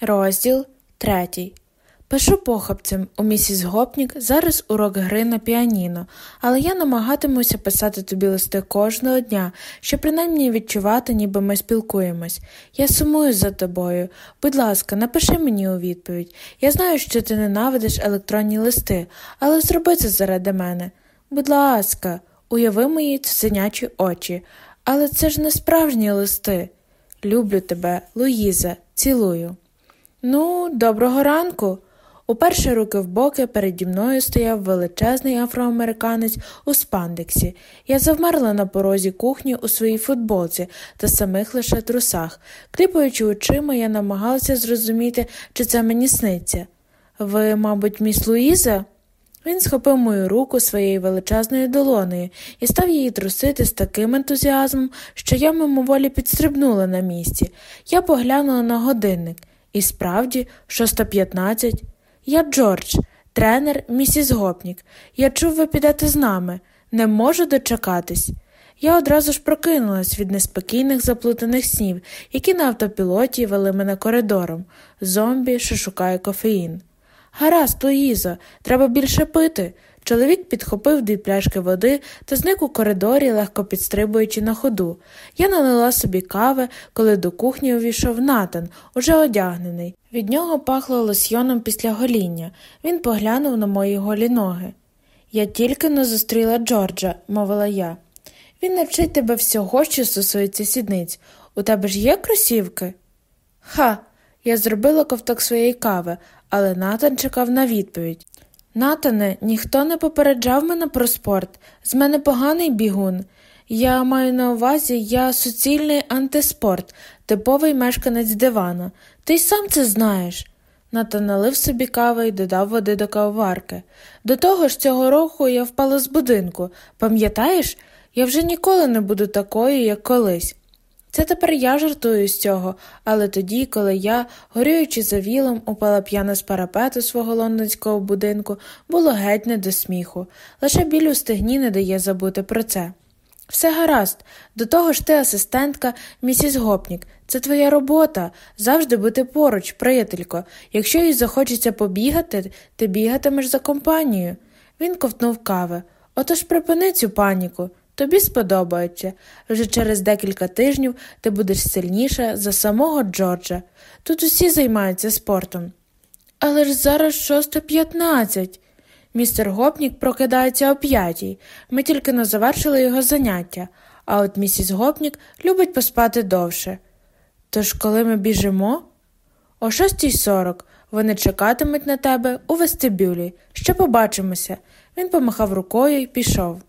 Розділ третій. Пишу похапцем у місіс Гопнік зараз урок гри на піаніно, але я намагатимуся писати тобі листи кожного дня, щоб принаймні відчувати, ніби ми спілкуємось. Я сумую за тобою. Будь ласка, напиши мені у відповідь. Я знаю, що ти ненавидиш електронні листи, але зроби це заради мене. Будь ласка, уяви мої цуценячі очі, але це ж не справжні листи. Люблю тебе, Луїза, цілую. Ну, доброго ранку. Уперше руки в боки переді мною стояв величезний афроамериканець у спандексі. Я завмерла на порозі кухні у своїй футболці та самих лише трусах. Кліпаючи очима, я намагалася зрозуміти, чи це мені сниться. Ви, мабуть, міс Луїза? Він схопив мою руку своєю величезною долонею і став її трусити з таким ентузіазмом, що я мимоволі підстрибнула на місці. Я поглянула на годинник. І справді, 6.15. Я Джордж, тренер місіс Гопнік. Я чув, ви підете з нами. Не можу дочекатись. Я одразу ж прокинулась від неспокійних заплутаних снів, які на автопілоті вели мене коридором, зомбі, що шукає кофеїн. Гаразд, Луїзо, треба більше пити. Чоловік підхопив дві пляшки води та зник у коридорі, легко підстрибуючи на ходу. Я налила собі кави, коли до кухні увійшов натан, уже одягнений. Від нього пахло лосьйоном після гоління. Він поглянув на мої голі ноги. Я тільки не зустріла Джорджа, мовила я. Він навчить тебе всього, що стосується сідниць. У тебе ж є кросівки? Ха, я зробила ковток своєї кави, але Натан чекав на відповідь. Натане, ніхто не попереджав мене про спорт. З мене поганий бігун. Я маю на увазі, я суцільний антиспорт, типовий мешканець дивана. Ти й сам це знаєш. Натан налив собі кави і додав води до кавоварки. До того ж, цього року я впала з будинку. Пам'ятаєш, я вже ніколи не буду такою, як колись. Це тепер я жартую з цього, але тоді, коли я, горюючи за вілом, упала п'яна з парапету свого лондонського будинку, було геть не до сміху. Лише біль у стегні не дає забути про це. Все гаразд, до того ж ти асистентка, місіс Гопнік. Це твоя робота завжди бути поруч, приятелько. Якщо їй захочеться побігати, ти бігатимеш за компанією. Він ковтнув кави. Отож припини цю паніку. Тобі сподобається. Вже через декілька тижнів ти будеш сильніша за самого Джорджа. Тут усі займаються спортом. Але ж зараз шоста п'ятнадцять. Містер Гопнік прокидається о п'ятій. Ми тільки не завершили його заняття, а от місіс Гопнік любить поспати довше. Тож, коли ми біжимо? О шостій сорок вони чекатимуть на тебе у вестибюлі. Ще побачимося. Він помахав рукою і пішов.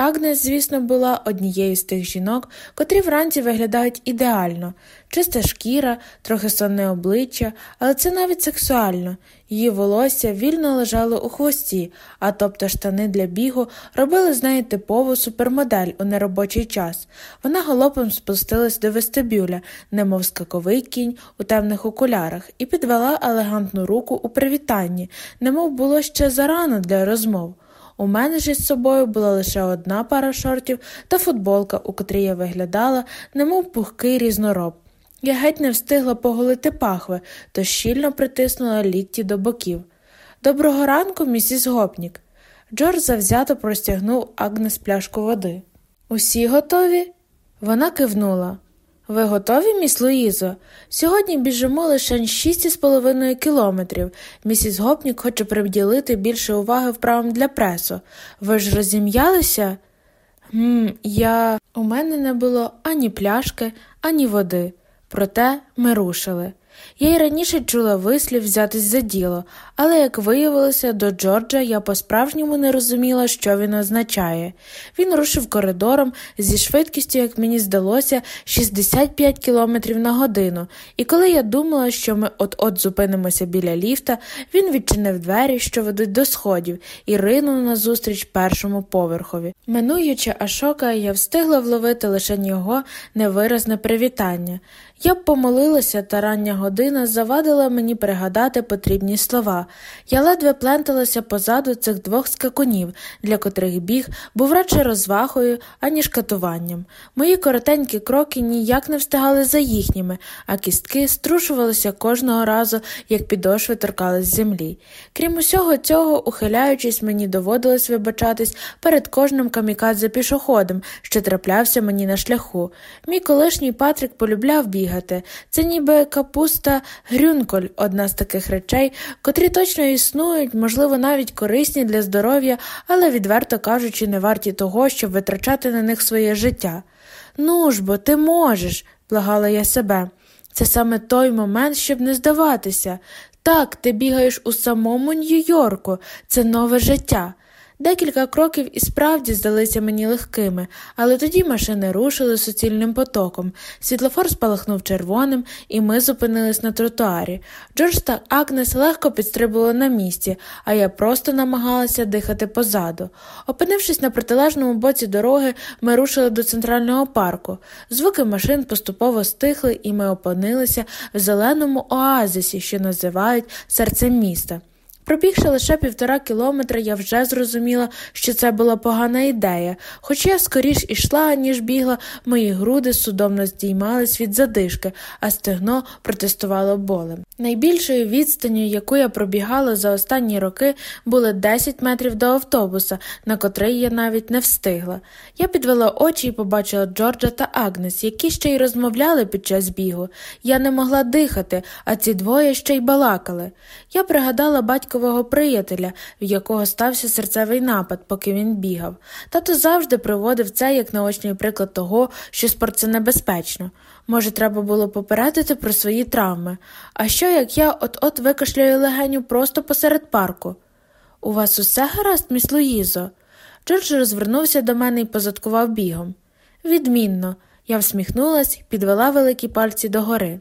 Агнес, звісно, була однією з тих жінок, котрі вранці виглядають ідеально, чиста шкіра, трохи сонне обличчя, але це навіть сексуально. Її волосся вільно лежало у хвості, а тобто штани для бігу робили з неї типову супермодель у неробочий час. Вона галопом спустилась до вестибюля, немов скаковий кінь у темних окулярах, і підвела елегантну руку у привітанні, немов було ще зарано для розмов. У мене ж із собою була лише одна пара шортів та футболка, у котрій я виглядала, немов пухкий різнороб. Я геть не встигла поголити пахви, то щільно притиснула лікті до боків. Доброго ранку, місіс Гопнік. Джордж завзято простягнув Агнес пляшку води. Усі готові? Вона кивнула. Ви готові, міс Луїзо? Сьогодні біжимо лише 6,5 кілометрів. Місіс Гопнік хоче приділити більше уваги вправам для пресу. Ви ж розім'ялися? Гм, я. У мене не було ані пляшки, ані води. Проте ми рушили. Я й раніше чула вислів взятись за діло, але, як виявилося, до Джорджа я по-справжньому не розуміла, що він означає. Він рушив коридором зі швидкістю, як мені здалося, 65 км на годину, і коли я думала, що ми от-от зупинимося біля ліфта, він відчинив двері, що ведуть до сходів, і ринув назустріч першому поверхові. Минуючи Ашока, я встигла вловити лише його невиразне привітання. Я б помолилася та рання година завадила мені пригадати потрібні слова. Я ледве пленталася позаду цих двох скакунів, для котрих біг був радше розвагою, аніж катуванням. Мої коротенькі кроки ніяк не встигали за їхніми, а кістки струшувалися кожного разу, як підошви торкались землі. Крім усього цього, ухиляючись, мені доводилось вибачатись перед кожним камікадзе пішоходом, що траплявся мені на шляху. Мій колишній Патрік полюбляв бігати. Це ніби капуста грюнколь, одна з таких речей, котрі точно існують, можливо, навіть корисні для здоров'я, але, відверто кажучи, не варті того, щоб витрачати на них своє життя. Ну ж бо, ти можеш, благала я себе. Це саме той момент, щоб не здаватися. Так, ти бігаєш у самому Нью-Йорку, це нове життя. Декілька кроків і справді здалися мені легкими, але тоді машини рушили суцільним потоком. Світлофор спалахнув червоним, і ми зупинились на тротуарі. Джордж та Агнес легко підстрибували на місці, а я просто намагалася дихати позаду. Опинившись на протилежному боці дороги, ми рушили до центрального парку. Звуки машин поступово стихли, і ми опинилися в зеленому оазисі, що називають серцем міста. Пробігши лише півтора кілометра, я вже зрозуміла, що це була погана ідея, хоч я скоріш ішла, ніж бігла, мої груди судомно здіймались від задишки, а стегно протестувало болем. Найбільшою відстанню, яку я пробігала за останні роки, були 10 метрів до автобуса, на котрий я навіть не встигла. Я підвела очі і побачила Джорджа та Агнес, які ще й розмовляли під час бігу. Я не могла дихати, а ці двоє ще й балакали. Я пригадала батькового приятеля, в якого стався серцевий напад, поки він бігав. Тато завжди приводив це як наочний приклад того, що спорт це небезпечно. Може, треба було попередити про свої травми. А що, як я от-от викашляю легеню просто посеред парку? У вас усе гаразд, міс Луїзо? Джордж розвернувся до мене і позадкував бігом. Відмінно, я всміхнулась підвела великі пальці догори.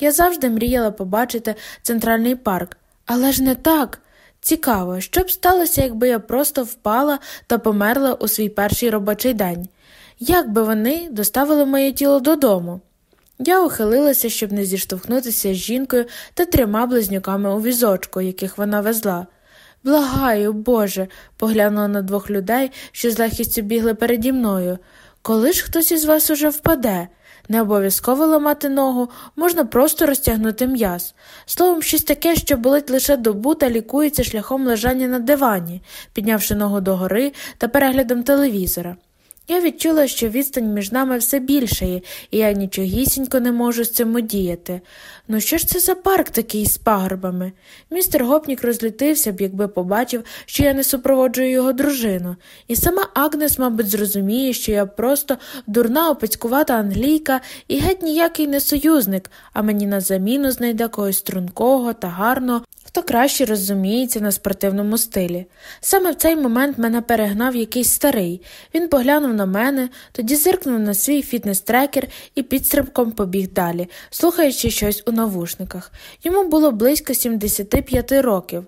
Я завжди мріяла побачити центральний парк, але ж не так. Цікаво, що б сталося, якби я просто впала та померла у свій перший робочий день. Як би вони доставили моє тіло додому? Я ухилилася, щоб не зіштовхнутися з жінкою та трьома близнюками у візочку, яких вона везла. Благаю, Боже, поглянула на двох людей, що з легкістю бігли переді мною. Коли ж хтось із вас уже впаде? Не обов'язково ламати ногу, можна просто розтягнути м'яз. Словом, щось таке, що болить лише добу та лікується шляхом лежання на дивані, піднявши ногу догори та переглядом телевізора. Я відчула, що відстань між нами все більшає, і я нічогісінько не можу з цим одіяти. Ну що ж це за парк такий з пагорбами? Містер гопнік розлютився б, якби побачив, що я не супроводжую його дружину, і сама Агнес, мабуть, зрозуміє, що я просто дурна опецькувата англійка і геть ніякий не союзник, а мені на заміну знайде когось стрункого та гарного, хто краще розуміється на спортивному стилі. Саме в цей момент мене перегнав якийсь старий. Він поглянув на мене, тоді зиркнув на свій фітнес-трекер і підстрибком побіг далі, слухаючи щось у навушниках. Йому було близько 75 років.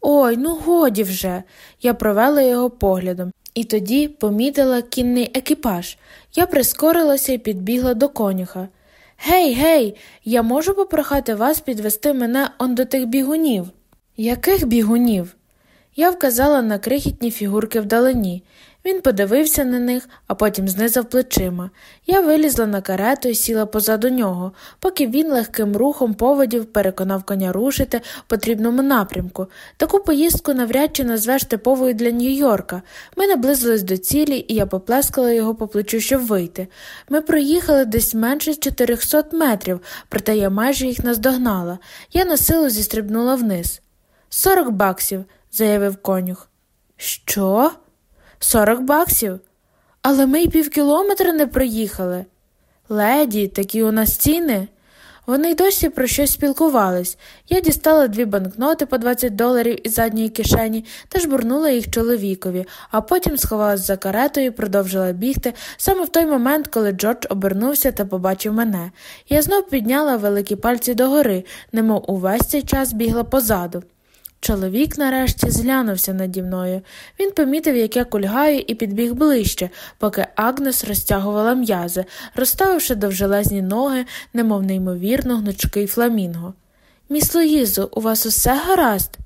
Ой, ну годі вже. Я провела його поглядом. І тоді помітила кінний екіпаж. Я прискорилася і підбігла до конюха. Гей, гей, я можу попрохати вас підвести мене он до тих бігунів. Яких бігунів? Я вказала на крихітні фігурки вдалині. Він подивився на них, а потім знизав плечима. Я вилізла на карету і сіла позаду нього, поки він легким рухом поводів переконав коня рушити в потрібному напрямку. Таку поїздку навряд чи назвеш типовою для Нью-Йорка. Ми наблизились до цілі, і я поплескала його по плечу, щоб вийти. Ми проїхали десь менше 400 метрів, проте я майже їх наздогнала. Я на силу зістрибнула вниз. Сорок баксів, заявив конюх. Що? Сорок баксів. Але ми й півкілометра не проїхали. Леді, такі у нас ціни. Вони й досі про щось спілкувались. Я дістала дві банкноти по 20 доларів із задньої кишені та жбурнула їх чоловікові, а потім сховалась за каретою і продовжила бігти саме в той момент, коли Джордж обернувся та побачив мене. Я знов підняла великі пальці догори, немов увесь цей час бігла позаду. Чоловік нарешті зглянувся наді мною. Він помітив, як я кульгаю, і підбіг ближче, поки Агнес розтягувала м'язи, розставивши довжелезні ноги, немов неймовірно гнучкий фламінго. Міс Луїзо, у вас усе гаразд?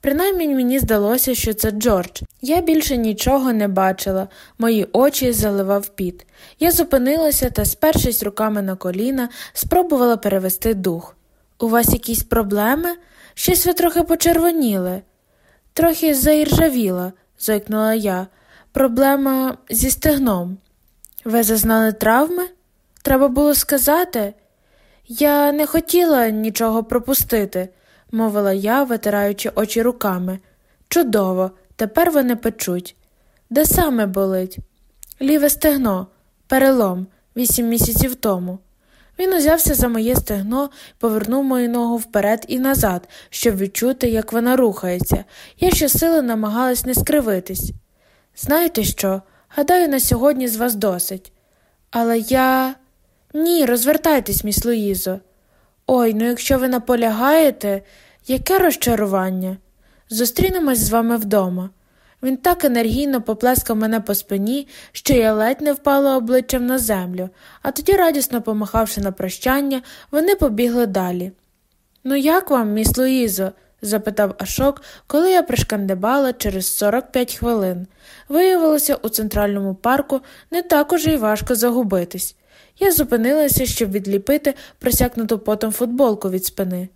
Принаймні мені здалося, що це Джордж. Я більше нічого не бачила, мої очі заливав піт. Я зупинилася та, спершись руками на коліна, спробувала перевести дух. У вас якісь проблеми? Щось ви трохи почервоніли. Трохи заіржавіла, зойкнула я. Проблема зі стегном. Ви зазнали травми? Треба було сказати. Я не хотіла нічого пропустити мовила я, витираючи очі руками. Чудово, тепер вони печуть. Де саме болить? Ліве стегно, перелом, вісім місяців тому. Він узявся за моє стегно повернув мою ногу вперед і назад, щоб відчути, як вона рухається. Я щосили намагалась не скривитись. Знаєте що? Гадаю, на сьогодні з вас досить. Але я. Ні, розвертайтесь, міс Луїзо. Ой, ну якщо ви наполягаєте, яке розчарування. Зустрінемось з вами вдома. Він так енергійно поплескав мене по спині, що я ледь не впала обличчям на землю, а тоді, радісно помахавши на прощання, вони побігли далі. Ну, як вам, міс Луїзо? запитав Ашок, коли я пришкандибала через 45 хвилин. Виявилося, у центральному парку не так уже й важко загубитись. Я зупинилася, щоб відліпити просякнуту потом футболку від спини.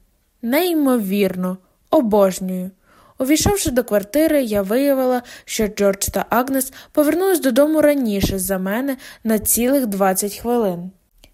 Неймовірно, обожнюю. Увійшовши до квартири, я виявила, що Джордж та Агнес повернулись додому раніше за мене на цілих 20 хвилин.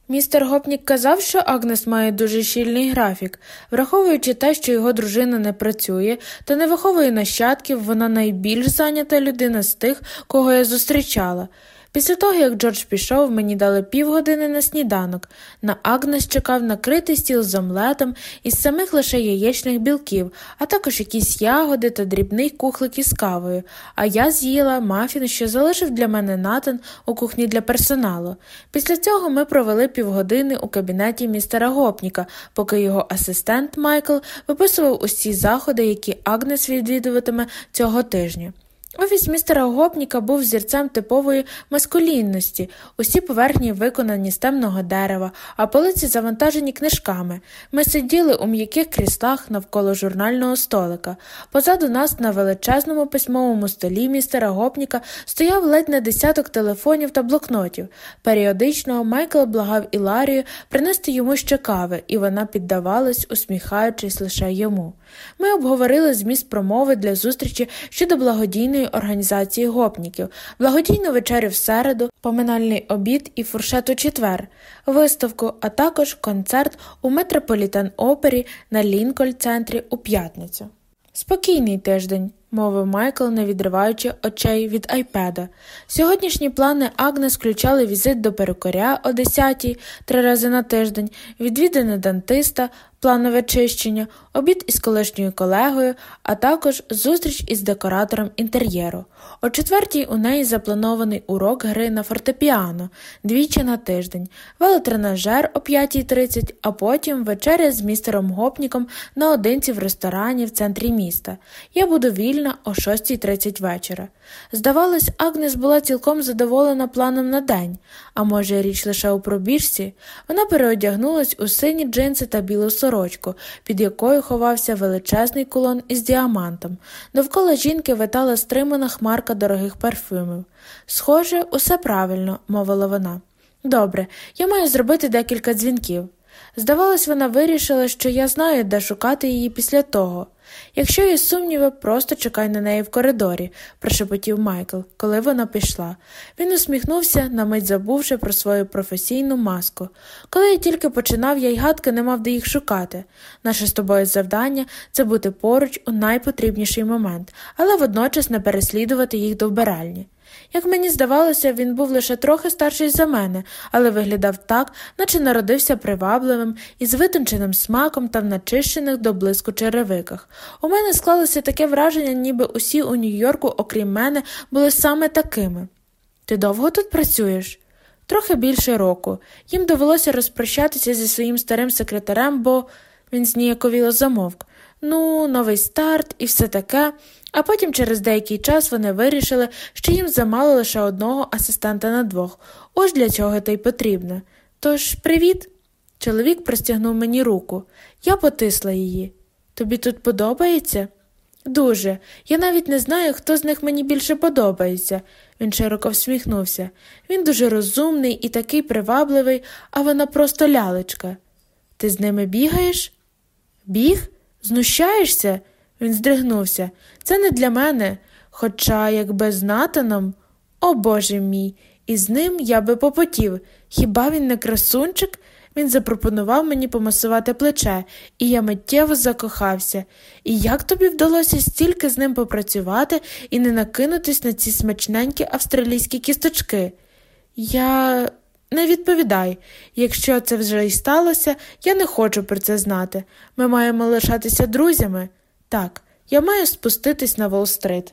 Містер Гопнік казав, що Агнес має дуже щільний графік, враховуючи те, що його дружина не працює та не виховує нащадків, вона найбільш зайнята людина з тих, кого я зустрічала. Після того, як Джордж пішов, мені дали півгодини на сніданок. На Агнес чекав накритий стіл з омлетом із самих лише яєчних білків, а також якісь ягоди та дрібний кухлик із кавою, а я з'їла мафін, що залишив для мене натан у кухні для персоналу. Після цього ми провели півгодини у кабінеті містера Гопніка, поки його асистент Майкл виписував усі заходи, які Агнес відвідуватиме цього тижня. Офіс містера Гопніка був зірцем типової маскулінності, усі поверхні виконані з темного дерева, а полиці завантажені книжками. Ми сиділи у м'яких кріслах навколо журнального столика. Позаду нас на величезному письмовому столі містера Гопніка стояв ледь на десяток телефонів та блокнотів. Періодично Майкл благав Іларію принести йому ще кави, і вона піддавалась, усміхаючись лише йому. Ми обговорили зміст промови для зустрічі щодо благодійної організації гопніків, благодійну вечерю в середу, поминальний обід і фуршет у четвер, виставку, а також концерт у метрополітен опері на Лінколь центрі у п'ятницю. Спокійний тиждень мовив Майкл, не відриваючи очей від айпеда. Сьогоднішні плани Агнес включали візит до перукаря о 10 три рази на тиждень, відвідини дантиста, планове чищення, обід із колишньою колегою, а також зустріч із декоратором інтер'єру. О четвертій у неї запланований урок гри на фортепіано двічі на тиждень, велотренажер о 5.30, а потім вечеря з містером Гопніком наодинці в ресторані в центрі міста. Я буду вільна вільна о 6.30 вечора. Здавалось, Агнес була цілком задоволена планом на день, а може, річ лише у пробіжці, вона переодягнулась у сині джинси та білу сорочку, під якою ховався величезний кулон із діамантом. Довкола жінки витала стримана хмарка дорогих парфюмів. Схоже, усе правильно, мовила вона. Добре, я маю зробити декілька дзвінків. Здавалось, вона вирішила, що я знаю, де шукати її після того. Якщо є сумніви, просто чекай на неї в коридорі, прошепотів Майкл, коли вона пішла. Він усміхнувся, на мить забувши про свою професійну маску. Коли я тільки починав, я й гадки не мав де їх шукати. Наше з тобою завдання це бути поруч у найпотрібніший момент, але водночас не переслідувати їх до вбиральні. Як мені здавалося, він був лише трохи старший за мене, але виглядав так, наче народився привабливим, із витонченим смаком та в начищених до блиску черевиках. У мене склалося таке враження, ніби усі у Нью-Йорку, окрім мене, були саме такими. Ти довго тут працюєш? Трохи більше року. Їм довелося розпрощатися зі своїм старим секретарем, бо він зніяковіло замовк. Ну, новий старт і все таке. А потім через деякий час вони вирішили, що їм замало лише одного асистента на двох. Ось для чого то й потрібно. Тож, привіт. Чоловік простягнув мені руку. Я потисла її. Тобі тут подобається? Дуже. Я навіть не знаю, хто з них мені більше подобається. Він широко всміхнувся. Він дуже розумний і такий привабливий, а вона просто лялечка. Ти з ними бігаєш? Біг? Знущаєшся? Він здригнувся. Це не для мене. Хоча, якби з Натаном, о Боже мій, і з ним я би попотів. Хіба він не красунчик? Він запропонував мені помасувати плече, і я миттєво закохався. І як тобі вдалося стільки з ним попрацювати і не накинутись на ці смачненькі австралійські кісточки? Я не відповідай. Якщо це вже й сталося, я не хочу про це знати. Ми маємо лишатися друзями. Так, я маю спуститись на Волл-стрит.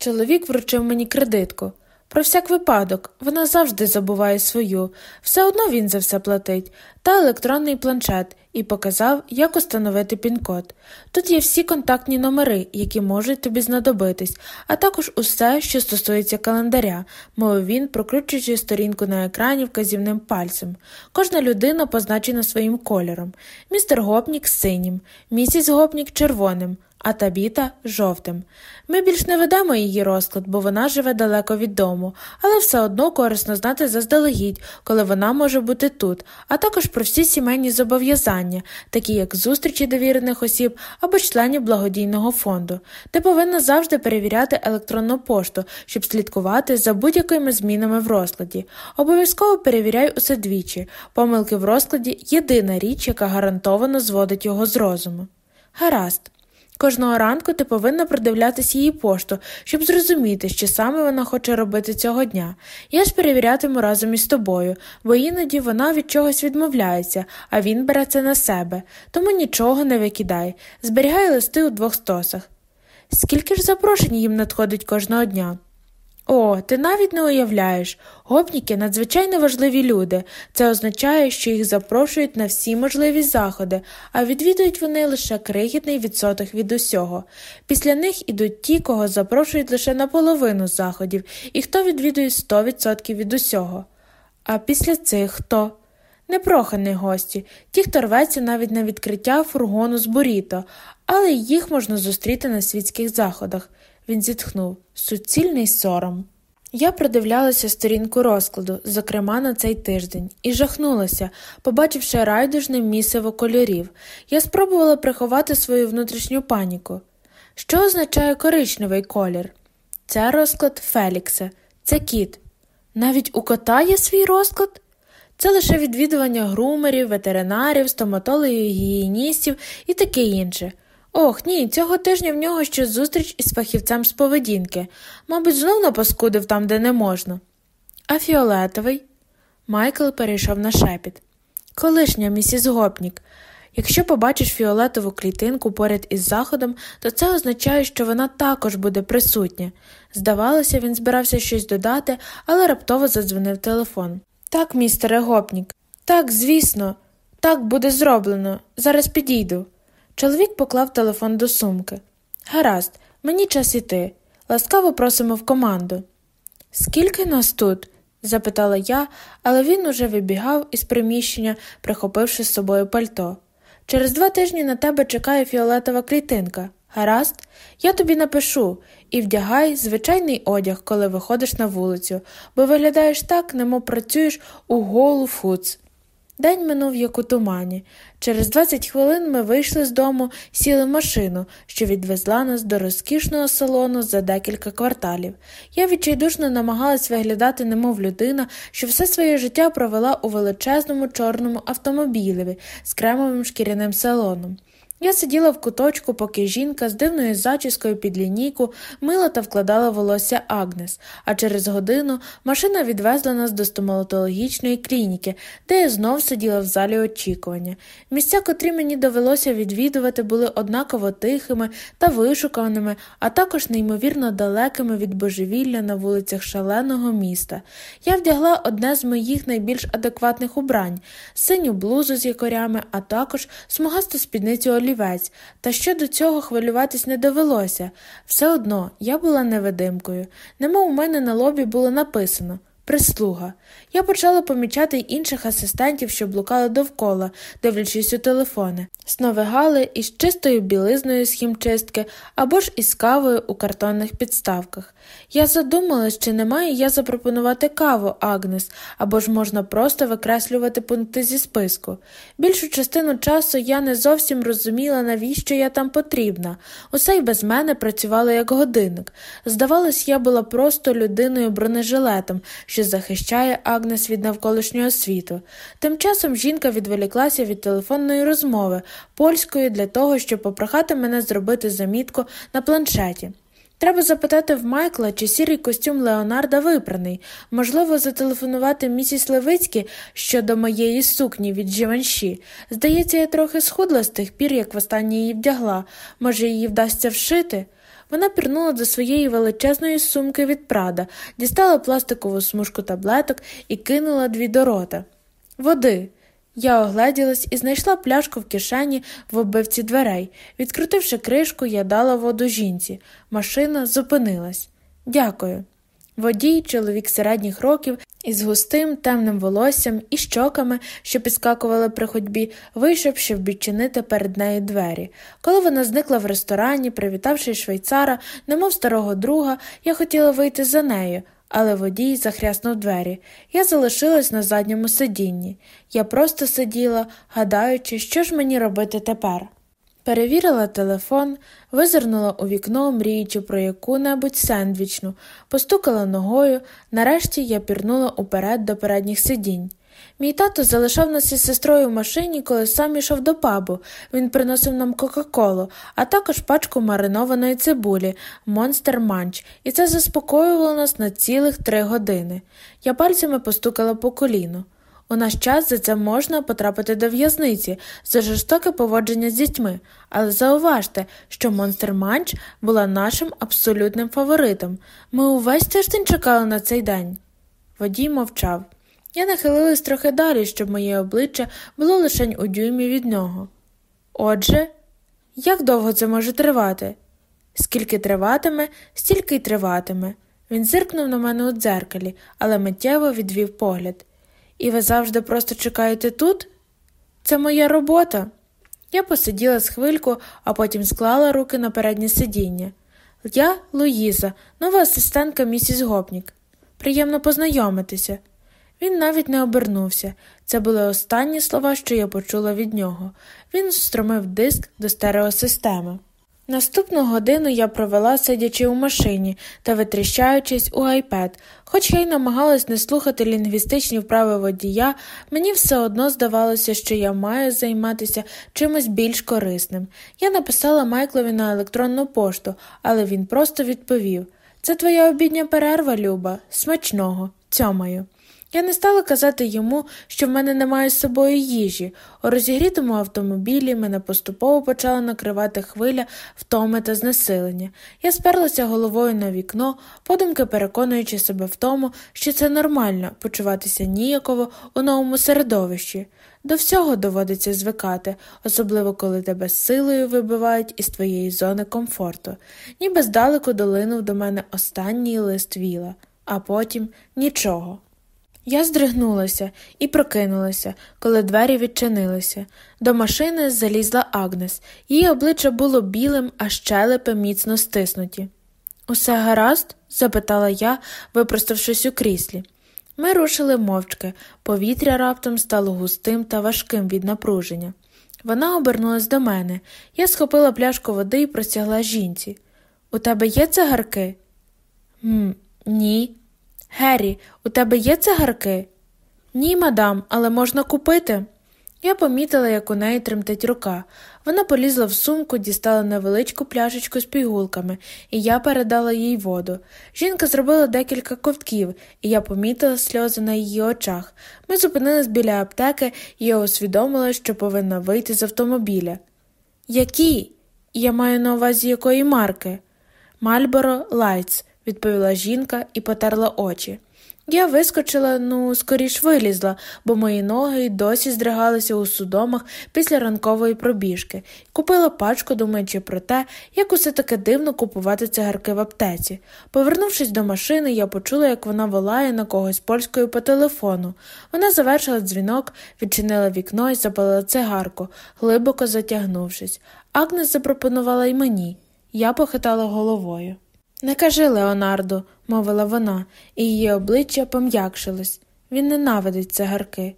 Чоловік вручив мені кредитку. Про всяк випадок, вона завжди забуває свою, все одно він за все платить, та електронний планшет і показав, як установити пін-код. Тут є всі контактні номери, які можуть тобі знадобитись, а також усе, що стосується календаря, мовив він, прокручуючи сторінку на екрані вказівним пальцем. Кожна людина позначена своїм кольором. Містер Гопнік синім, місіс Гопнік червоним а табіта жовтим. Ми більш не ведемо її розклад, бо вона живе далеко від дому, але все одно корисно знати заздалегідь, коли вона може бути тут, а також про всі сімейні зобов'язання, такі як зустрічі довірених осіб або членів благодійного фонду. Ти повинна завжди перевіряти електронну пошту, щоб слідкувати за будь-якими змінами в розкладі. Обов'язково перевіряй усе двічі. Помилки в розкладі єдина річ, яка гарантовано зводить його з розуму. Гаразд. Кожного ранку ти повинна продивлятись її пошту, щоб зрозуміти, що саме вона хоче робити цього дня. Я ж перевірятиму разом із тобою, бо іноді вона від чогось відмовляється, а він бере це на себе, тому нічого не викидай. Зберігай листи у двох стосах. Скільки ж запрошень їм надходить кожного дня? О, ти навіть не уявляєш. Гопніки надзвичайно важливі люди. Це означає, що їх запрошують на всі можливі заходи, а відвідують вони лише крихітний відсоток від усього. Після них ідуть ті, кого запрошують лише на половину заходів, і хто відвідує 100% від усього. А після цих хто? Непрохані гості, ті, хто рветься навіть на відкриття фургону з буріто, але їх можна зустріти на світських заходах. Він зітхнув суцільний сором. Я продивлялася сторінку розкладу, зокрема на цей тиждень, і жахнулася, побачивши райдужне місиво кольорів. Я спробувала приховати свою внутрішню паніку. Що означає коричневий колір? Це розклад Фелікса, це кіт. Навіть у кота є свій розклад? Це лише відвідування грумерів, ветеринарів, стоматологів, гігієністів і таке інше. Ох, ні, цього тижня в нього ще зустріч із фахівцем з поведінки. Мабуть, знов напаскудив там, де не можна. А фіолетовий? Майкл перейшов на шепіт. Колишня місіс Гопнік. Якщо побачиш фіолетову клітинку поряд із заходом, то це означає, що вона також буде присутня. Здавалося, він збирався щось додати, але раптово задзвонив телефон. Так, містере Гопнік, так, звісно, так буде зроблено. Зараз підійду. Чоловік поклав телефон до сумки. Гаразд, мені час іти. Ласкаво просимо в команду. Скільки нас тут? запитала я, але він уже вибігав із приміщення, прихопивши з собою пальто. Через два тижні на тебе чекає фіолетова клітинка. Гаразд, я тобі напишу і вдягай звичайний одяг, коли виходиш на вулицю, бо виглядаєш так, немов працюєш у голу фуц. День минув як у тумані. Через 20 хвилин ми вийшли з дому, сіли в машину, що відвезла нас до розкішного салону за декілька кварталів. Я відчайдушно намагалась виглядати, немов людина, що все своє життя провела у величезному чорному автомобілеві з кремовим шкіряним салоном. Я сиділа в куточку, поки жінка з дивною зачіскою під лінійку мила та вкладала волосся Агнес, а через годину машина відвезла нас до стоматологічної клініки, де я знов сиділа в залі очікування. Місця, котрі мені довелося відвідувати, були однаково тихими та вишуканими, а також неймовірно далекими від божевілля на вулицях шаленого міста. Я вдягла одне з моїх найбільш адекватних убрань синю блузу з якорями, а також смугасту спідницю олівець, та щодо цього хвилюватись не довелося. Все одно я була невидимкою, немов у мене на лобі було написано прислуга. Я почала помічати й інших асистентів, що блукали довкола, дивлячись у телефони, сновигали із чистою білизною з хімчистки або ж із кавою у картонних підставках. Я задумалась, чи не маю я запропонувати каву, Агнес, або ж можна просто викреслювати пункти зі списку. Більшу частину часу я не зовсім розуміла, навіщо я там потрібна. Усе й без мене працювало як годинник. Здавалось, я була просто людиною бронежилетом, що захищає Агнес від навколишнього світу. Тим часом жінка відволіклася від телефонної розмови польською для того, щоб попрохати мене зробити замітку на планшеті. Треба запитати в Майкла, чи сірий костюм Леонарда випраний, можливо, зателефонувати місіс Левицькі щодо моєї сукні від Живанші. Здається, я трохи схудла з тих пір, як востаннє її вдягла. Може, її вдасться вшити? Вона пірнула до своєї величезної сумки від Прада, дістала пластикову смужку таблеток і кинула дві до рота. Води. Я огледілась і знайшла пляшку в кишені в оббивці дверей. Відкрутивши кришку, я дала воду жінці. Машина зупинилась. Дякую. Водій, чоловік середніх років, із густим темним волоссям і щоками, що підскакували при ходьбі, вийшов, щоб відчинити перед нею двері. Коли вона зникла в ресторані, привітавши швейцара, немов старого друга, я хотіла вийти за нею, але водій захряснув двері. Я залишилась на задньому сидінні. Я просто сиділа, гадаючи, що ж мені робити тепер. Перевірила телефон, визирнула у вікно, мріючи про яку небудь сендвічну, постукала ногою, нарешті я пірнула уперед до передніх сидінь. Мій тато залишав нас із сестрою в машині, коли сам ішов до пабу. Він приносив нам Кока-Колу, а також пачку маринованої цибулі, Монстер Манч, і це заспокоювало нас на цілих три години. Я пальцями постукала по коліну. У наш час за це можна потрапити до в'язниці за жорстоке поводження з дітьми, але зауважте, що Монстер Манч була нашим абсолютним фаворитом. Ми увесь тиждень чекали на цей день. Водій мовчав. Я нахилилась трохи далі, щоб моє обличчя було лише у дюймі від нього. Отже, як довго це може тривати? Скільки триватиме, стільки й триватиме. Він зиркнув на мене у дзеркалі, але миттєво відвів погляд. І ви завжди просто чекаєте тут? Це моя робота. Я посиділа з хвильку, а потім склала руки на переднє сидіння. Я Луїза, нова асистентка місіс Гопнік. Приємно познайомитися. Він навіть не обернувся. Це були останні слова, що я почула від нього. Він встромив диск до стереосистеми. Наступну годину я провела, сидячи у машині та витріщаючись у айпед. Хоч я й намагалась не слухати лінгвістичні вправи водія, мені все одно здавалося, що я маю займатися чимось більш корисним. Я написала Майклові на електронну пошту, але він просто відповів Це твоя обідня перерва, Люба, смачного, цьомаю. Я не стала казати йому, що в мене немає з собою їжі. У розігрітому автомобілі мене поступово почала накривати хвиля втоми та знесилення. Я сперлася головою на вікно, подумки переконуючи себе в тому, що це нормально почуватися ніяково у новому середовищі. До всього доводиться звикати, особливо коли тебе силою вибивають із твоєї зони комфорту. Ніби здалеку долинув до мене останній лист віла, а потім нічого. Я здригнулася і прокинулася, коли двері відчинилися. До машини залізла Агнес. Її обличчя було білим, а щелепи міцно стиснуті. Усе гаразд? запитала я, випроставшись у кріслі. Ми рушили мовчки, повітря раптом стало густим та важким від напруження. Вона обернулась до мене. Я схопила пляшку води і простягла жінці. У тебе є цигарки? «М, Ні, Геррі, у тебе є цигарки? Ні, мадам, але можна купити. Я помітила, як у неї тремтить рука. Вона полізла в сумку, дістала невеличку пляшечку з пігулками, і я передала їй воду. Жінка зробила декілька ковтків, і я помітила сльози на її очах. Ми зупинились біля аптеки, і я усвідомила, що повинна вийти з автомобіля. Які? Я маю на увазі якої марки? Мальборо Лайтс, відповіла жінка і потерла очі. Я вискочила, ну, скоріш вилізла, бо мої ноги досі здригалися у судомах після ранкової пробіжки, купила пачку, думаючи про те, як усе таке дивно купувати цигарки в аптеці. Повернувшись до машини, я почула, як вона волає на когось польською по телефону. Вона завершила дзвінок, відчинила вікно і запалила цигарку, глибоко затягнувшись. Агнес запропонувала й мені. Я похитала головою. Не кажи, Леонардо, мовила вона, і її обличчя пом'якшилось. Він ненавидить цигарки.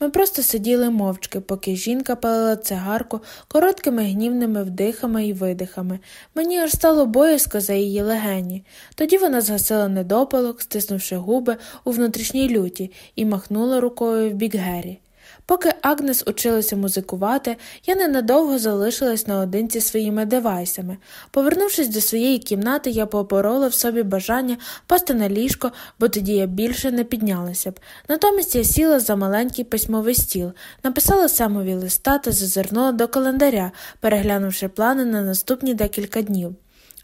Ми просто сиділи мовчки, поки жінка палила цигарку короткими гнівними вдихами і видихами. Мені аж стало боязко за її легені. Тоді вона згасила недопалок, стиснувши губи у внутрішній люті, і махнула рукою в бік Гері. Поки Агнес училася музикувати, я ненадовго залишилась наодинці своїми девайсами. Повернувшись до своєї кімнати, я поборола в собі бажання пасти на ліжко, бо тоді я більше не піднялася б. Натомість я сіла за маленький письмовий стіл, написала самові листа та зазирнула до календаря, переглянувши плани на наступні декілька днів.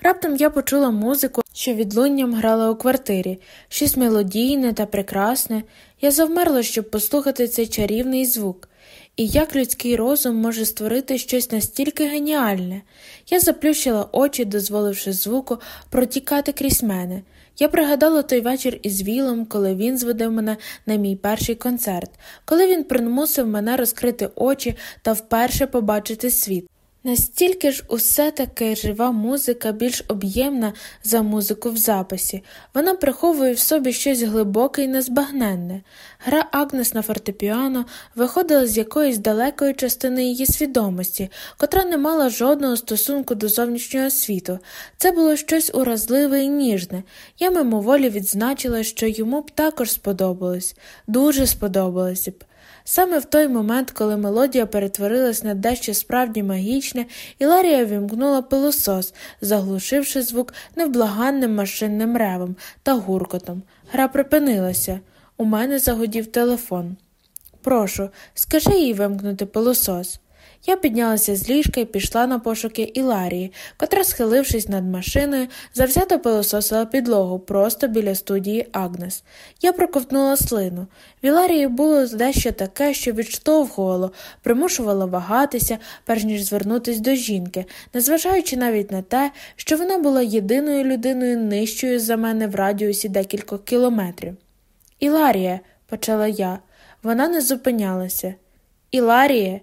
Раптом я почула музику, що відлунням грала у квартирі, щось мелодійне та прекрасне. Я завмерла, щоб послухати цей чарівний звук. І як людський розум може створити щось настільки геніальне. Я заплющила очі, дозволивши звуку протікати крізь мене. Я пригадала той вечір із Вілом, коли він зводив мене на мій перший концерт, коли він примусив мене розкрити очі та вперше побачити світ. Настільки ж усе таки жива музика більш об'ємна за музику в записі, вона приховує в собі щось глибоке і незбагненне. Гра Агнес на фортепіано виходила з якоїсь далекої частини її свідомості, котра не мала жодного стосунку до зовнішнього світу. Це було щось уразливе і ніжне. Я мимоволі відзначила, що йому б також сподобалось, дуже сподобалось б. Саме в той момент, коли мелодія перетворилась на дещо справді магічне, Іларія вімкнула пилосос, заглушивши звук невблаганним машинним ревом та гуркотом. Гра припинилася. У мене загодів телефон. Прошу, скажи їй вимкнути пилосос. Я піднялася з ліжка і пішла на пошуки Іларії, котра, схилившись над машиною, завзято пилососила підлогу просто біля студії Агнес. Я проковтнула слину. В Іларії було дещо таке, що відштовхувало, примушувало вагатися, перш ніж звернутися до жінки, незважаючи навіть на те, що вона була єдиною людиною нижчою за мене в радіусі декількох кілометрів. Іларія, почала я, вона не зупинялася. Іларіє.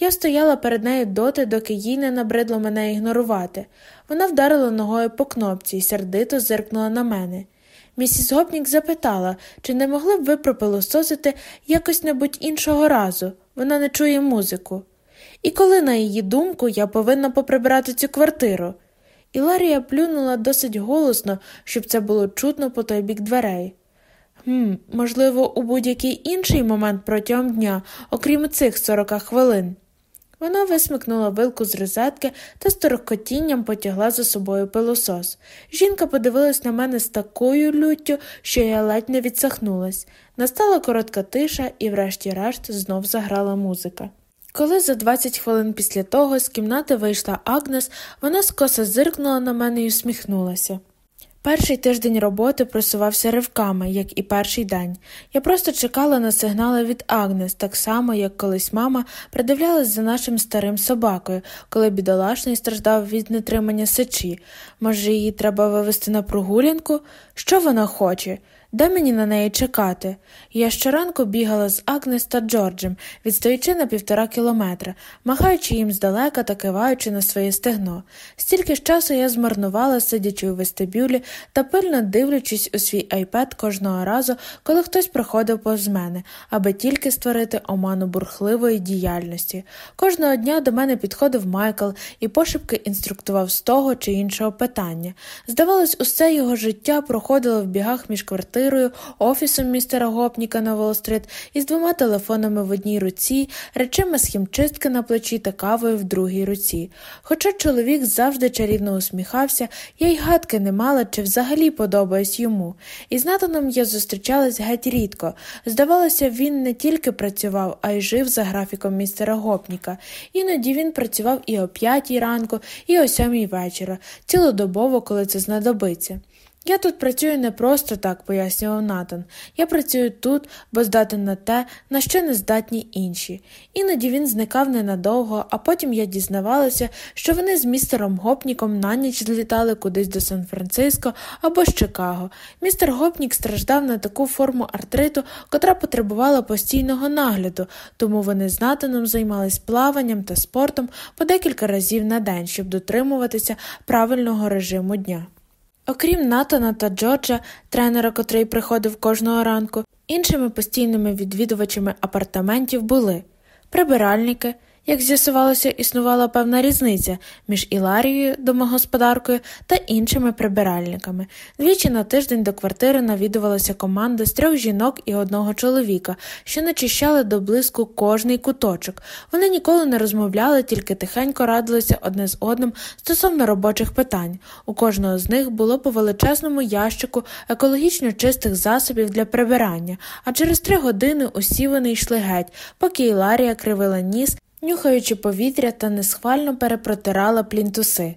Я стояла перед нею доти, доки їй не набридло мене ігнорувати. Вона вдарила ногою по кнопці і сердито зиркнула на мене. Місіс Гопнік запитала, чи не могли б ви пропилососити якось небудь іншого разу. Вона не чує музику. І коли, на її думку, я повинна поприбирати цю квартиру. І Ларія плюнула досить голосно, щоб це було чутно по той бік дверей. «Хм, Можливо, у будь-який інший момент протягом дня, окрім цих сорока хвилин. Вона висмикнула вилку з розетки та з торохкотінням потягла за собою пилосос. Жінка подивилась на мене з такою люттю, що я ледь не відсахнулась. Настала коротка тиша, і, врешті-решт, знов заграла музика. Коли за 20 хвилин після того з кімнати вийшла Агнес, вона скоса зиркнула на мене і усміхнулася. Перший тиждень роботи просувався ривками, як і перший день. Я просто чекала на сигнали від Агнес, так само, як колись мама придивлялась за нашим старим собакою, коли бідолашний страждав від нетримання сечі. Може, її треба вивести на прогулянку? Що вона хоче? Де мені на неї чекати? Я щоранку бігала з Агнес та Джорджем, відстоячи на півтора кілометра, махаючи їм здалека та киваючи на своє стегно. Стільки ж часу я змарнувала, сидячи у вестибюлі та пильно дивлячись у свій айпед кожного разу, коли хтось проходив повз мене, аби тільки створити оману бурхливої діяльності. Кожного дня до мене підходив Майкл і пошепки інструктував з того чи іншого питання. Здавалось, усе його життя проходило в бігах між квартирами квартирою, офісом містера Гопніка на Волстрит із двома телефонами в одній руці, речима з хімчистки на плечі та кавою в другій руці. Хоча чоловік завжди чарівно усміхався, я й гадки не мала, чи взагалі подобаюсь йому. Із Натаном я зустрічалась геть рідко. Здавалося, він не тільки працював, а й жив за графіком містера Гопніка. Іноді він працював і о п'ятій ранку, і о сьомій вечора, цілодобово, коли це знадобиться. Я тут працюю не просто так, пояснював Натан. Я працюю тут, бо здатен на те, на що не здатні інші. Іноді він зникав ненадовго, а потім я дізнавалася, що вони з містером Гопніком на ніч злітали кудись до Сан-Франциско або з Чикаго. Містер Гопнік страждав на таку форму артриту, котра потребувала постійного нагляду, тому вони з Натаном займались плаванням та спортом по декілька разів на день, щоб дотримуватися правильного режиму дня. Окрім Натана та Джорджа, тренера, котрий приходив кожного ранку, іншими постійними відвідувачами апартаментів були прибиральники. Як з'ясувалося, існувала певна різниця між Іларією, домогосподаркою та іншими прибиральниками. Двічі на тиждень до квартири навідувалася команда з трьох жінок і одного чоловіка, що начищали до блиску кожний куточок. Вони ніколи не розмовляли, тільки тихенько радилися одне з одним стосовно робочих питань. У кожного з них було по величезному ящику екологічно чистих засобів для прибирання, а через три години усі вони йшли геть, поки Іларія кривила ніс нюхаючи повітря та несхвально перепротирала плінтуси.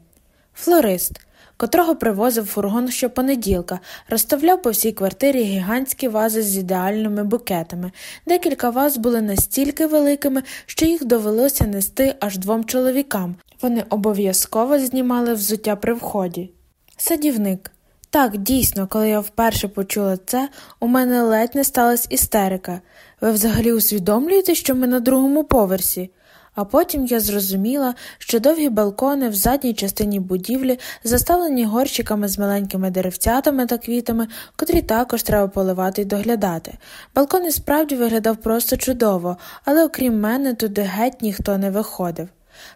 Флорист, котрого привозив фургон щопонеділка, розставляв по всій квартирі гігантські вази з ідеальними букетами. Декілька ваз були настільки великими, що їх довелося нести аж двом чоловікам. Вони обов'язково знімали взуття при вході. Садівник. Так, дійсно, коли я вперше почула це, у мене ледь не сталася істерика. Ви взагалі усвідомлюєте, що ми на другому поверсі? А потім я зрозуміла, що довгі балкони в задній частині будівлі заставлені горщиками з маленькими деревцятами та квітами, котрі також треба поливати й доглядати. Балкон і справді виглядав просто чудово, але окрім мене туди геть ніхто не виходив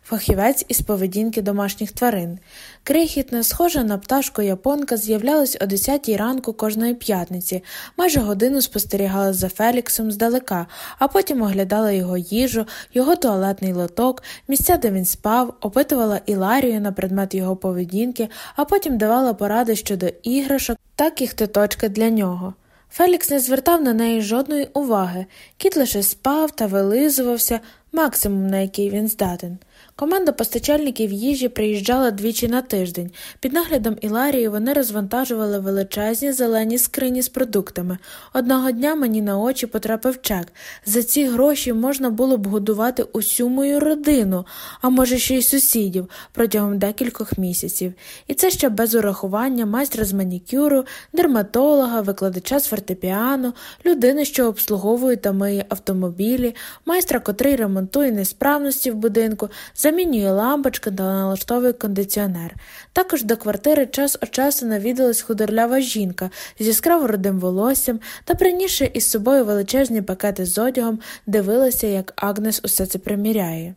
фахівець із поведінки домашніх тварин. Крихітна, схожа на пташку японка з'являлась о 10 ранку кожної п'ятниці, майже годину спостерігала за Феліксом здалека, а потім оглядала його їжу, його туалетний лоток, місця, де він спав, опитувала Іларію на предмет його поведінки, а потім давала поради щодо іграшок та кіхтоточки для нього. Фелікс не звертав на неї жодної уваги, кіт лише спав та вилизувався, максимум, на який він здатен. Команда постачальників їжі приїжджала двічі на тиждень. Під наглядом Іларії вони розвантажували величезні зелені скрині з продуктами. Одного дня мені на очі потрапив чек. За ці гроші можна було б годувати усю мою родину, а може ще й сусідів протягом декількох місяців. І це ще без урахування майстра з манікюру, дерматолога, викладача з фортепіано, людини, що обслуговує та миє автомобілі, майстра, котрий ремонтує несправності в будинку замінює лампочки та налаштовує кондиціонер. Також до квартири час від часу навідалась худорлява жінка з яскраво родим волоссям та, принісши із собою величезні пакети з одягом, дивилася, як Агнес усе це приміряє.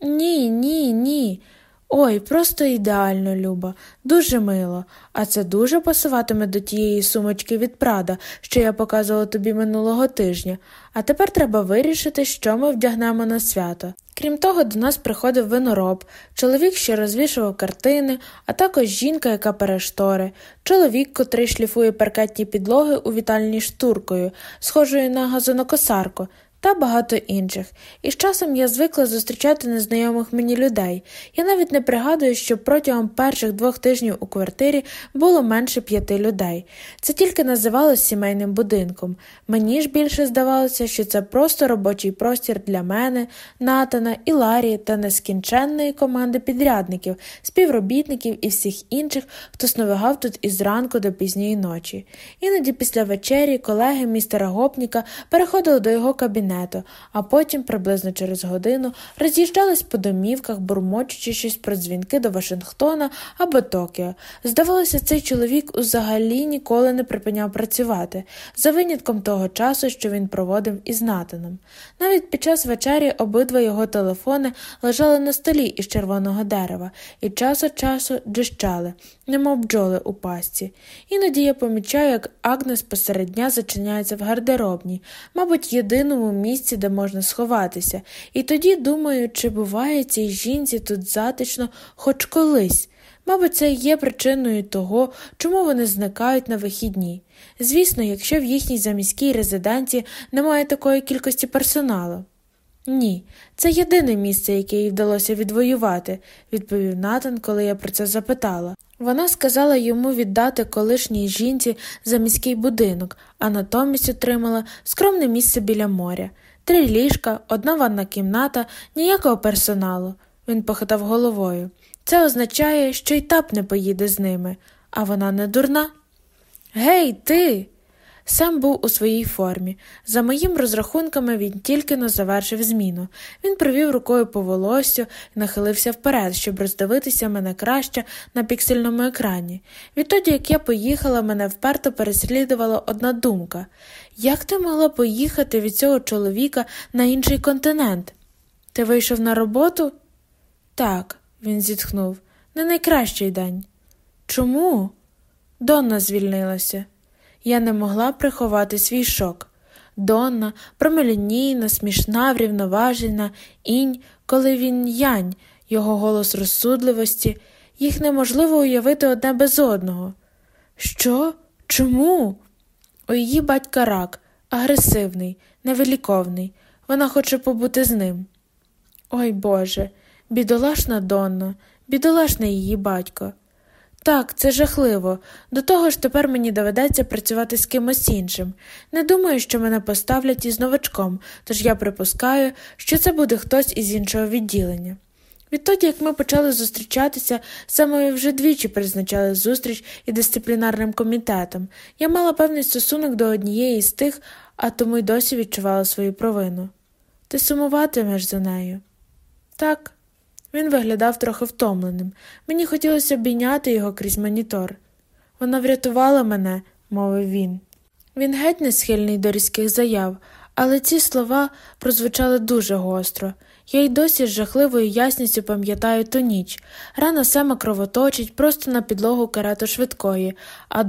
Ні, ні, ні. Ой, просто ідеально, Люба, дуже мило, а це дуже пасуватиме до тієї сумочки від Прада, що я показувала тобі минулого тижня, а тепер треба вирішити, що ми вдягнемо на свято. Крім того, до нас приходив винороб, чоловік, що розвішував картини, а також жінка, яка перештори, чоловік, котрий шліфує паркетні підлоги у вітальні штуркою, схожою на газонокосарку, та багато інших, і з часом я звикла зустрічати незнайомих мені людей. Я навіть не пригадую, що протягом перших двох тижнів у квартирі було менше п'яти людей. Це тільки називалось сімейним будинком. Мені ж більше здавалося, що це просто робочий простір для мене, Натана, Іларії та нескінченної команди підрядників, співробітників і всіх інших, хто сновигав тут із ранку до пізньої ночі. Іноді після вечері колеги містера Гопніка переходили до його кабінету кабінету, а потім, приблизно через годину, роз'їжджались по домівках, бурмочучи щось про дзвінки до Вашингтона або Токіо. Здавалося, цей чоловік взагалі ніколи не припиняв працювати, за винятком того часу, що він проводив із Натаном. Навіть під час вечері обидва його телефони лежали на столі із червоного дерева і час від часу джищали, немов бджоли у пастці. Іноді я помічаю, як Агнес посеред дня зачиняється в гардеробній, мабуть, єдиному місці, де можна сховатися, і тоді думаю, чи буває цій жінці тут затишно хоч колись. Мабуть, це є причиною того, чому вони зникають на вихідні. Звісно, якщо в їхній заміській резиденції немає такої кількості персоналу. Ні, це єдине місце, яке їй вдалося відвоювати, відповів Натан, коли я про це запитала. Вона сказала йому віддати колишній жінці за міський будинок, а натомість отримала скромне місце біля моря, три ліжка, одна ванна кімната, ніякого персоналу. Він похитав головою. Це означає, що й тап не поїде з ними, а вона не дурна. Гей, ти. Сам був у своїй формі. За моїм розрахунками, він тільки но завершив зміну. Він провів рукою по волосю і нахилився вперед, щоб роздивитися мене краще на піксельному екрані. Відтоді, як я поїхала, мене вперто переслідувала одна думка як ти могла поїхати від цього чоловіка на інший континент? Ти вийшов на роботу? Так, він зітхнув. Не найкращий день. Чому? Донна звільнилася. Я не могла приховати свій шок. Донна, промелінійна, смішна, врівноважена, інь, коли він янь, його голос розсудливості, їх неможливо уявити одне без одного. Що? Чому? У її батька рак, агресивний, невиліковний. Вона хоче побути з ним. Ой Боже, бідолашна Донна, бідолашна її батько. Так, це жахливо. До того ж тепер мені доведеться працювати з кимось іншим. Не думаю, що мене поставлять із новачком, тож я припускаю, що це буде хтось із іншого відділення. Відтоді, як ми почали зустрічатися, саме вже двічі призначали зустріч і дисциплінарним комітетом. Я мала певний стосунок до однієї з тих, а тому й досі відчувала свою провину. Ти сумуватимеш за нею? Так. Він виглядав трохи втомленим. Мені хотілося обійняти його крізь монітор. Вона врятувала мене, мовив він. Він геть не схильний до різких заяв, але ці слова прозвучали дуже гостро. Я й досі з жахливою ясністю пам'ятаю ту ніч. Рана саме кровоточить просто на підлогу карету швидкої, а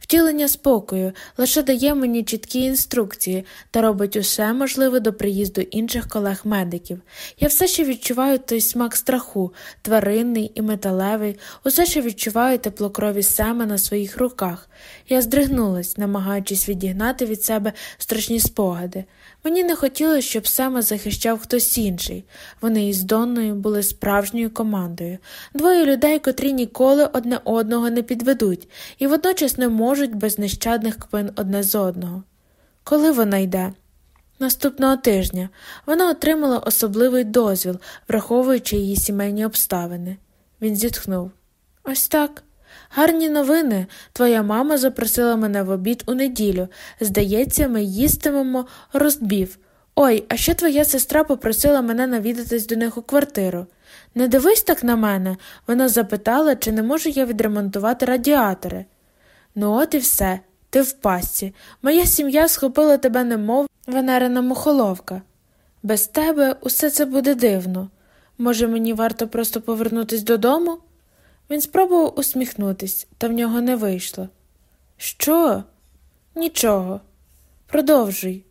втілення спокою, лише дає мені чіткі інструкції та робить усе можливе до приїзду інших колег-медиків. Я все ще відчуваю той смак страху, тваринний і металевий, усе ще відчуваю тепло крові Сема на своїх руках. Я здригнулась, намагаючись відігнати від себе страшні спогади. Мені не хотілося, щоб Сема захищав хтось інший. Вони із Донною були справжньою командою, двоє людей, котрі ніколи одне одного не підведуть, і водночас не можуть без нещадних кпин одне з одного. Коли вона йде? Наступного тижня вона отримала особливий дозвіл, враховуючи її сімейні обставини. Він зітхнув. Ось так. Гарні новини. Твоя мама запросила мене в обід у неділю. Здається, ми їстимемо розбів. Ой, а ще твоя сестра попросила мене навідатись до них у квартиру. Не дивись так на мене. Вона запитала, чи не можу я відремонтувати радіатори. Ну, от і все, ти в пастці. Моя сім'я схопила тебе, немов венерина мухоловка. Без тебе усе це буде дивно. Може, мені варто просто повернутись додому? Він спробував усміхнутись, та в нього не вийшло. Що? Нічого. Продовжуй.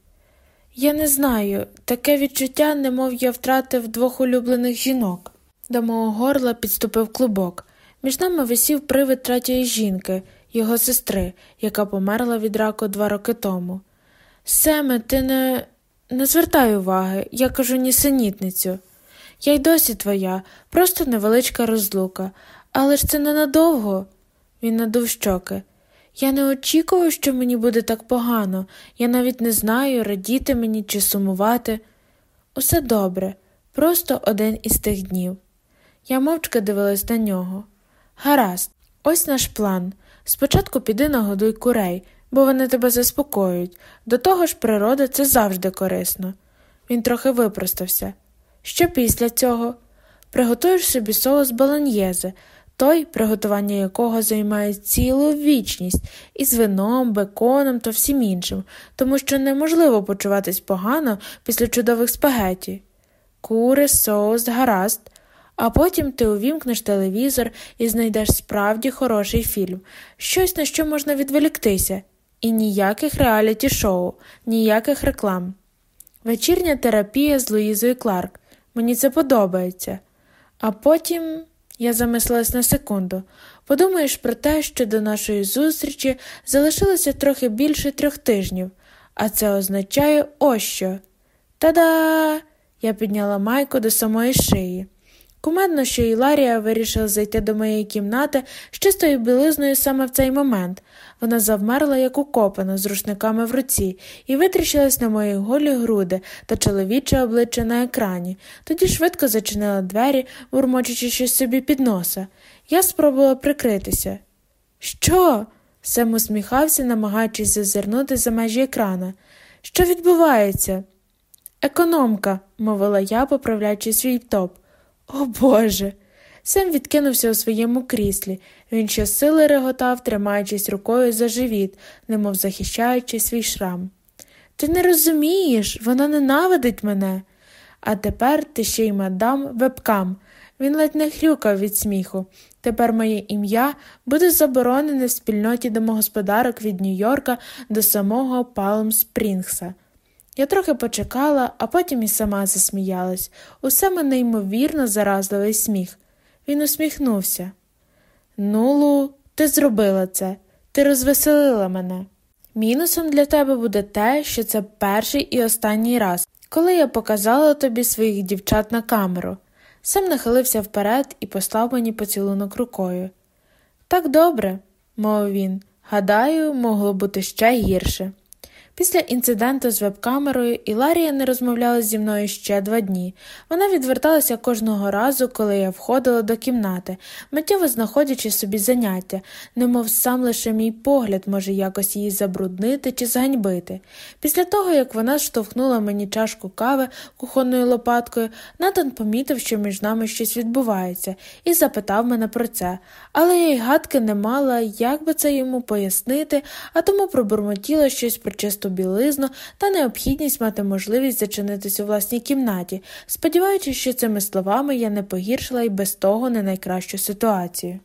Я не знаю, таке відчуття, немов я втратив двох улюблених жінок. До мого горла підступив клубок. Між нами висів привид третьої жінки, його сестри, яка померла від раку два роки тому. Семе, ти не не звертай уваги, я кажу нісенітницю. Я й досі твоя, просто невеличка розлука, але ж це ненадовго. Він надув щоки. Я не очікував, що мені буде так погано. Я навіть не знаю, радіти мені чи сумувати. Усе добре, просто один із тих днів. Я мовчки дивилась на нього. Гаразд, ось наш план. Спочатку піди нагодуй курей, бо вони тебе заспокоюють. До того ж, природа це завжди корисно. Він трохи випростався. Що після цього? Приготуєш собі соус баланьєзе, той, приготування якого займає цілу вічність із вином, беконом та всім іншим, тому що неможливо почуватись погано після чудових спагеті. Кури, соус, гаразд, а потім ти увімкнеш телевізор і знайдеш справді хороший фільм, щось на що можна відволіктися, і ніяких реаліті шоу, ніяких реклам. Вечірня терапія з Луїзою Кларк. Мені це подобається. А потім. Я замислилась на секунду. Подумаєш про те, що до нашої зустрічі залишилося трохи більше трьох тижнів, а це означає ось що. Та-да! Я підняла майку до самої шиї. Кумедно, що Іларія вирішила зайти до моєї кімнати з чистою білизною саме в цей момент. Вона завмерла, як укопана, з рушниками в руці, і витріщилась на мої голі груди та чоловіче обличчя на екрані, тоді швидко зачинила двері, бурмочучи щось собі під носа. Я спробувала прикритися. Що? Сем усміхався, намагаючись зазирнути за межі екрана. Що відбувається? Економка, мовила я, поправляючи свій топ. О Боже. Сем відкинувся у своєму кріслі. Він щосили реготав, тримаючись рукою за живіт, немов захищаючи свій шрам. Ти не розумієш, вона ненавидить мене. А тепер ти ще й мадам вебкам. Він ледь не хрюкав від сміху. Тепер моє ім'я буде заборонене в спільноті домогосподарок від Нью-Йорка до самого Палм Спрінгса. Я трохи почекала, а потім і сама засміялась. Усе мене ймовірно заразливий сміх. Він усміхнувся. Ну, Лу, ти зробила це, ти розвеселила мене. Мінусом для тебе буде те, що це перший і останній раз, коли я показала тобі своїх дівчат на камеру. Сам нахилився вперед і послав мені поцілунок рукою. Так добре, мовив він. Гадаю, могло бути ще гірше. Після інциденту з веб-камерою Іларія не розмовляла зі мною ще два дні. Вона відверталася кожного разу, коли я входила до кімнати, миттєво знаходячи собі заняття, немов сам лише мій погляд може якось її забруднити чи зганьбити. Після того, як вона штовхнула мені чашку кави кухонною лопаткою, Натан помітив, що між нами щось відбувається, і запитав мене про це, але я й гадки не мала, як би це йому пояснити, а тому пробурмотіла щось про чисту чисту білизну та необхідність мати можливість зачинитись у власній кімнаті, сподіваючись, що цими словами я не погіршила й без того не найкращу ситуацію.